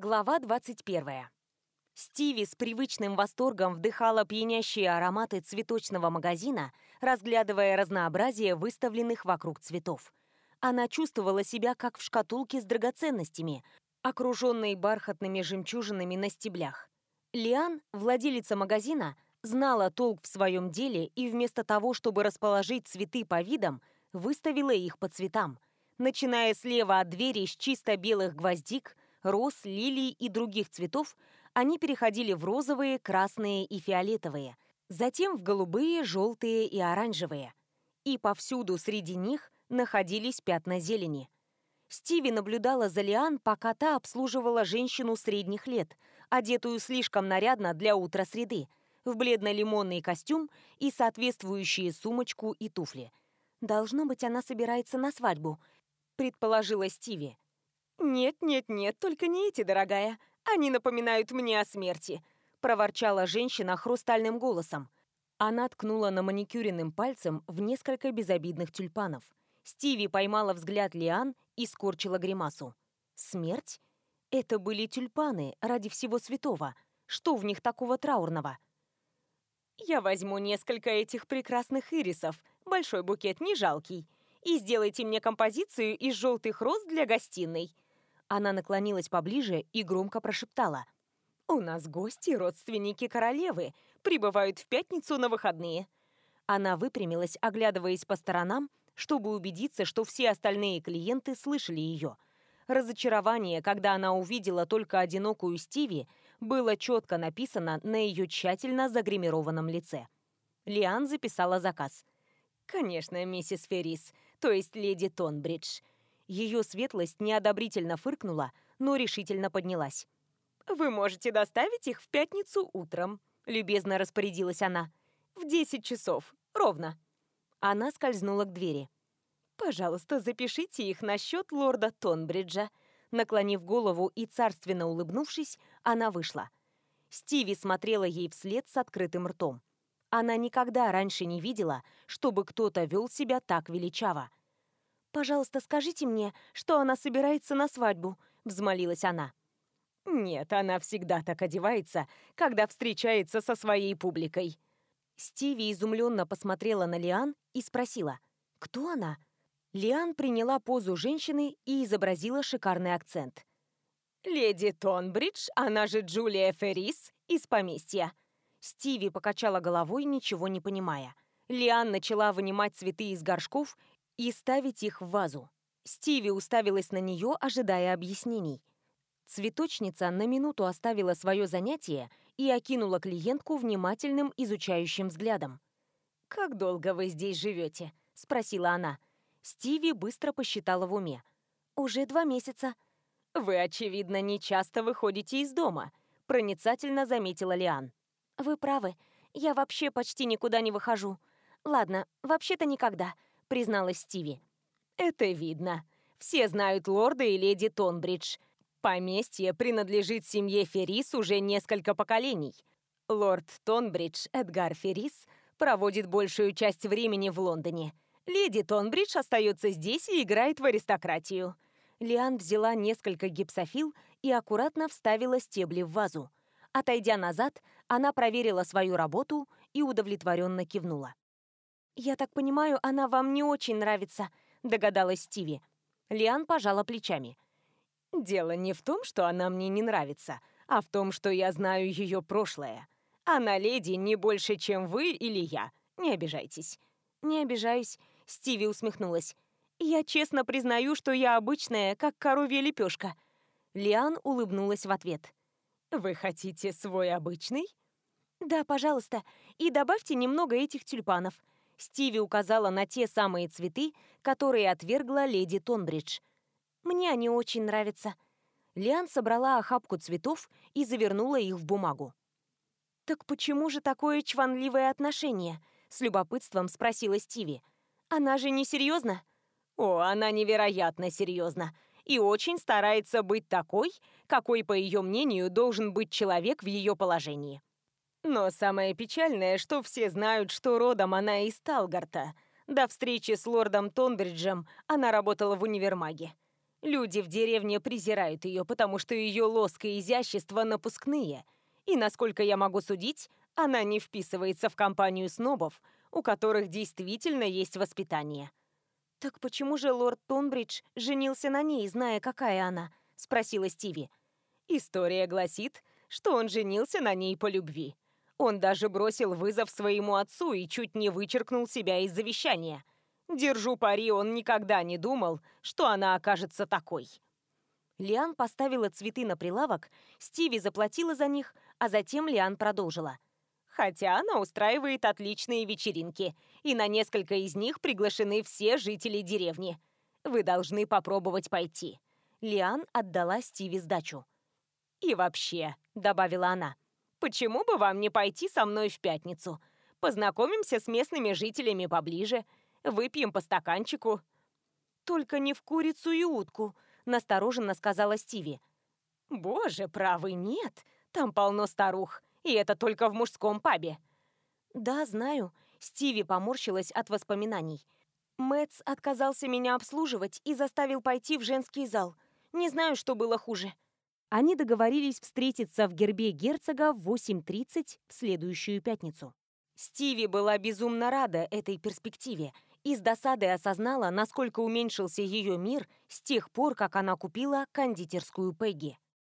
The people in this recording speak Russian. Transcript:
Глава 21. Стиви с привычным восторгом вдыхала пьянящие ароматы цветочного магазина, разглядывая разнообразие выставленных вокруг цветов. Она чувствовала себя как в шкатулке с драгоценностями, окруженной бархатными жемчужинами на стеблях. Лиан, владелица магазина, знала толк в своем деле и вместо того, чтобы расположить цветы по видам, выставила их по цветам, начиная слева от двери с чисто белых гвоздик роз, лилий и других цветов, они переходили в розовые, красные и фиолетовые, затем в голубые, желтые и оранжевые. И повсюду среди них находились пятна зелени. Стиви наблюдала за Лиан, пока та обслуживала женщину средних лет, одетую слишком нарядно для утра среды, в бледно-лимонный костюм и соответствующие сумочку и туфли. «Должно быть, она собирается на свадьбу», — предположила Стиви. «Нет, нет, нет, только не эти, дорогая. Они напоминают мне о смерти», — проворчала женщина хрустальным голосом. Она ткнула на маникюренным пальцем в несколько безобидных тюльпанов. Стиви поймала взгляд Лиан и скорчила гримасу. «Смерть? Это были тюльпаны ради всего святого. Что в них такого траурного?» «Я возьму несколько этих прекрасных ирисов, большой букет не жалкий, и сделайте мне композицию из желтых роз для гостиной», она наклонилась поближе и громко прошептала. «У нас гости, родственники королевы, прибывают в пятницу на выходные». Она выпрямилась, оглядываясь по сторонам, чтобы убедиться, что все остальные клиенты слышали ее. Разочарование, когда она увидела только одинокую Стиви, было четко написано на ее тщательно загримированном лице. Лиан записала заказ. «Конечно, миссис Феррис, то есть леди Тонбридж», ее светлость неодобрительно фыркнула, но решительно поднялась. «Вы можете доставить их в пятницу утром», — любезно распорядилась она. «В 10 часов, ровно». Она скользнула к двери. «Пожалуйста, запишите их на счет лорда Тонбриджа». Наклонив голову и царственно улыбнувшись, она вышла. Стиви смотрела ей вслед с открытым ртом. Она никогда раньше не видела, чтобы кто-то вел себя так величаво. «Пожалуйста, скажите мне, что она собирается на свадьбу», — взмолилась она. «Нет, она всегда так одевается, когда встречается со своей публикой». Стиви изумленно посмотрела на Лиан и спросила, «Кто она?» Лиан приняла позу женщины и изобразила шикарный акцент. «Леди Тонбридж, она же Джулия Феррис из поместья». Стиви покачала головой, ничего не понимая. Лиан начала вынимать цветы из горшков и ставить их в вазу. Стиви уставилась на нее, ожидая объяснений. Цветочница на минуту оставила свое занятие и окинула клиентку внимательным изучающим взглядом. «Как долго вы здесь живете?» – спросила она. Стиви быстро посчитала в уме. «Уже два месяца». «Вы, очевидно, не часто выходите из дома», – проницательно заметила Лиан. «Вы правы. Я вообще почти никуда не выхожу. Ладно, вообще-то никогда», — призналась Стиви. «Это видно. Все знают лорда и леди Тонбридж. Поместье принадлежит семье Феррис уже несколько поколений. Лорд Тонбридж, Эдгар Феррис, проводит большую часть времени в Лондоне. Леди Тонбридж остается здесь и играет в аристократию». Лиан взяла несколько гипсофил и аккуратно вставила стебли в вазу. Отойдя назад, она проверила свою работу и удовлетворенно кивнула. «Я так понимаю, она вам не очень нравится», — догадалась Стиви. Лиан пожала плечами. «Дело не в том, что она мне не нравится, а в том, что я знаю ее прошлое. Она леди не больше, чем вы или я. Не обижайтесь». «Не обижаюсь», — Стиви усмехнулась. «Я честно признаю, что я обычная, как коровья лепешка». Лиан улыбнулась в ответ. «Вы хотите свой обычный?» «Да, пожалуйста, и добавьте немного этих тюльпанов», Стиви указала на те самые цветы, которые отвергла леди Тонбридж. «Мне они очень нравятся». Лиан собрала охапку цветов и завернула их в бумагу. «Так почему же такое чванливое отношение?» — с любопытством спросила Стиви. «Она же не серьезна?» «О, она невероятно серьезна и очень старается быть такой, какой, по ее мнению, должен быть человек в ее положении. Но самое печальное, что все знают, что родом она из Талгарта. До встречи с лордом Тонбриджем она работала в универмаге. Люди в деревне презирают ее, потому что ее лоск и изящество напускные. И, насколько я могу судить, она не вписывается в компанию снобов, у которых действительно есть воспитание. «Так почему же лорд Тонбридж женился на ней, зная, какая она?» — спросила Стиви. История гласит, что он женился на ней по любви. Он даже бросил вызов своему отцу и чуть не вычеркнул себя из завещания. Держу пари, он никогда не думал, что она окажется такой. Лиан поставила цветы на прилавок, Стиви заплатила за них, а затем Лиан продолжила. Хотя она устраивает отличные вечеринки, и на несколько из них приглашены все жители деревни. Вы должны попробовать пойти. Лиан отдала Стиви сдачу. «И вообще», — добавила она, — Почему бы вам не пойти со мной в пятницу? Познакомимся с местными жителями поближе, выпьем по стаканчику». «Только не в курицу и утку», — настороженно сказала Стиви. «Боже, правый нет, там полно старух, и это только в мужском пабе». «Да, знаю», — Стиви поморщилась от воспоминаний. Мэтс отказался меня обслуживать и заставил пойти в женский зал. Не знаю, что было хуже. Они договорились встретиться в гербе герцога в 8.30 в следующую пятницу. Стиви была безумно рада этой перспективе и с досадой осознала, насколько уменьшился ее мир с тех пор, как она купила кондитерскую Пегги.